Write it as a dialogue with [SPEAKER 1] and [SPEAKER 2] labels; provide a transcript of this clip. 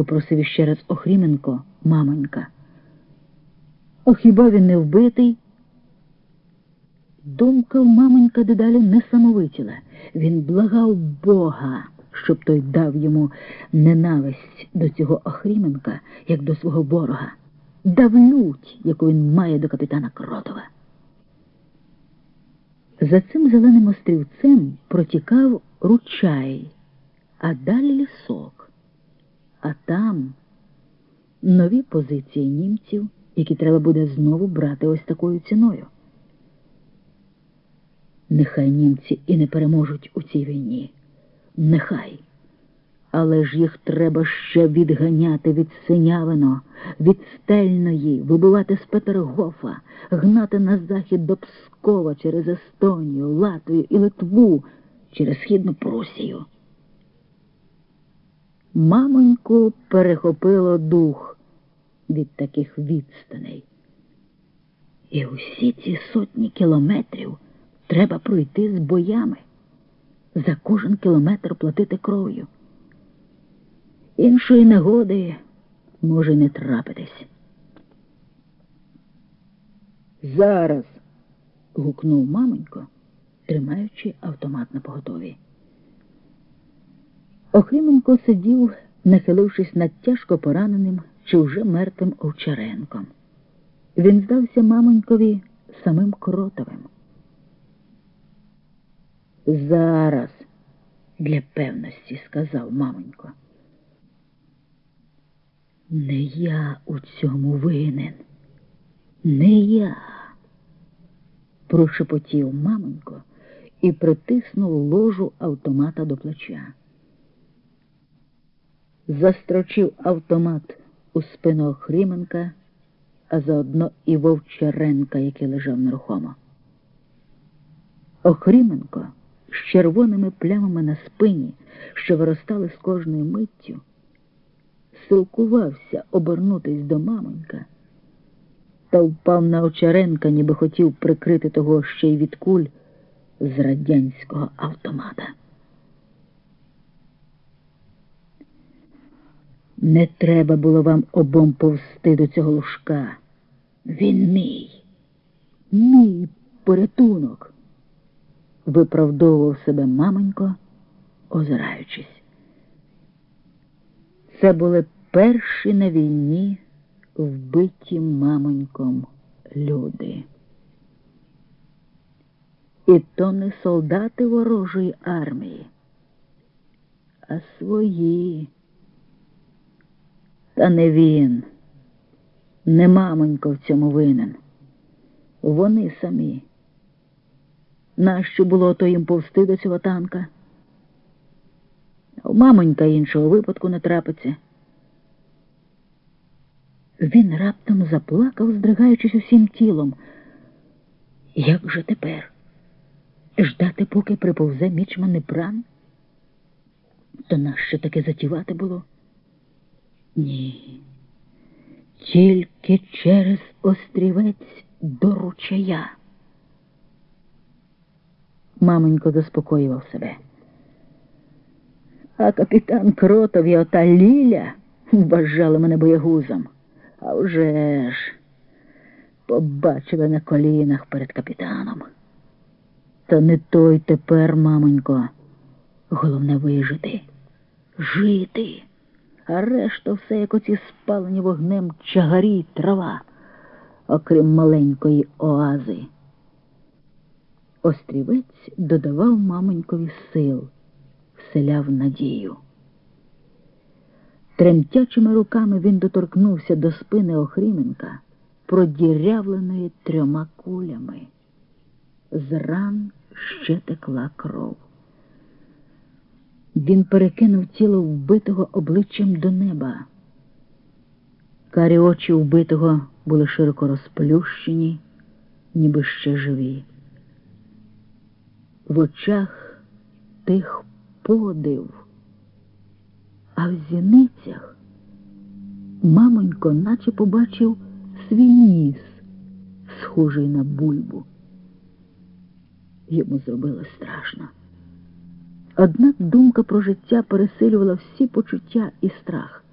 [SPEAKER 1] попросив іще раз Охріменко, мамонька. А хіба він не вбитий? Думка в мамонька дедалі несамовитіла. Він благав Бога, щоб той дав йому ненависть до цього Охріменка, як до свого ворога, дав лють, яку він має до капітана Кротова. За цим зеленим острівцем протікав ручай, а далі лісок. А там нові позиції німців, які треба буде знову брати ось такою ціною. Нехай німці і не переможуть у цій війні. Нехай. Але ж їх треба ще відганяти від Синявино, від Стельної, вибивати з Петергофа, гнати на захід до Пскова через Естонію, Латвію і Литву, через Східну Прусію. Мамоньку перехопило дух від таких відстаней. І усі ці сотні кілометрів треба пройти з боями, за кожен кілометр платити кров'ю. Іншої негоди може не трапитись. Зараз. гукнув мамонько, тримаючи автомат на поготові. Охрименко сидів, нахилившись над тяжко пораненим чи вже мертвим Овчаренком. Він здався мамонькові самим кротовим. Зараз, для певності, сказав мамонько. Не я у цьому винен, не я, прошепотів мамонько і притиснув ложу автомата до плеча. Застрочив автомат у спину Охріменка, а заодно і Вовчаренка, який лежав нерухомо. Охріменко з червоними плямами на спині, що виростали з кожною миттю, силкувався обернутись до мамонька та впав на Очаренка, ніби хотів прикрити того ще й від куль з радянського автомата. Не треба було вам обом повсти до цього лужка. Він мій, мій порятунок, виправдовував себе мамонько, озираючись. Це були перші на війні вбиті мамоньком люди. І то не солдати ворожої армії, а свої. Та не він, не мамонько в цьому винен. Вони самі. Нащо було то їм повсти до цього танка? У мамонька іншого випадку не трапиться. Він раптом заплакав, здригаючись усім тілом. Як же тепер? Ждати, поки приповзе мічман і пран? То нащо таке затівати було? Ні. Тільки через острівець до ручая. Маменько заспокоював себе. А капітан Кротов і ота Ліля вважали мене боягузом. А вже ж побачили на колінах перед капітаном. Та не той тепер, мамонько. Головне вижити, жити, а решта все, як оці спалені вогнем чагарі й трава, окрім маленької оази. Острівець додавав мамонькові сил, вселяв надію. Тремтячими руками він доторкнувся до спини Охріменка, продірявленої трьома кулями. З ран ще текла кров. Він перекинув тіло вбитого обличчям до неба. Карі очі вбитого були широко розплющені, ніби ще живі. В очах тих подив. А в зіницях мамонько наче побачив свій ніс, схожий на бульбу. Йому зробило страшно. Однак думка про життя пересилювала всі почуття і страх.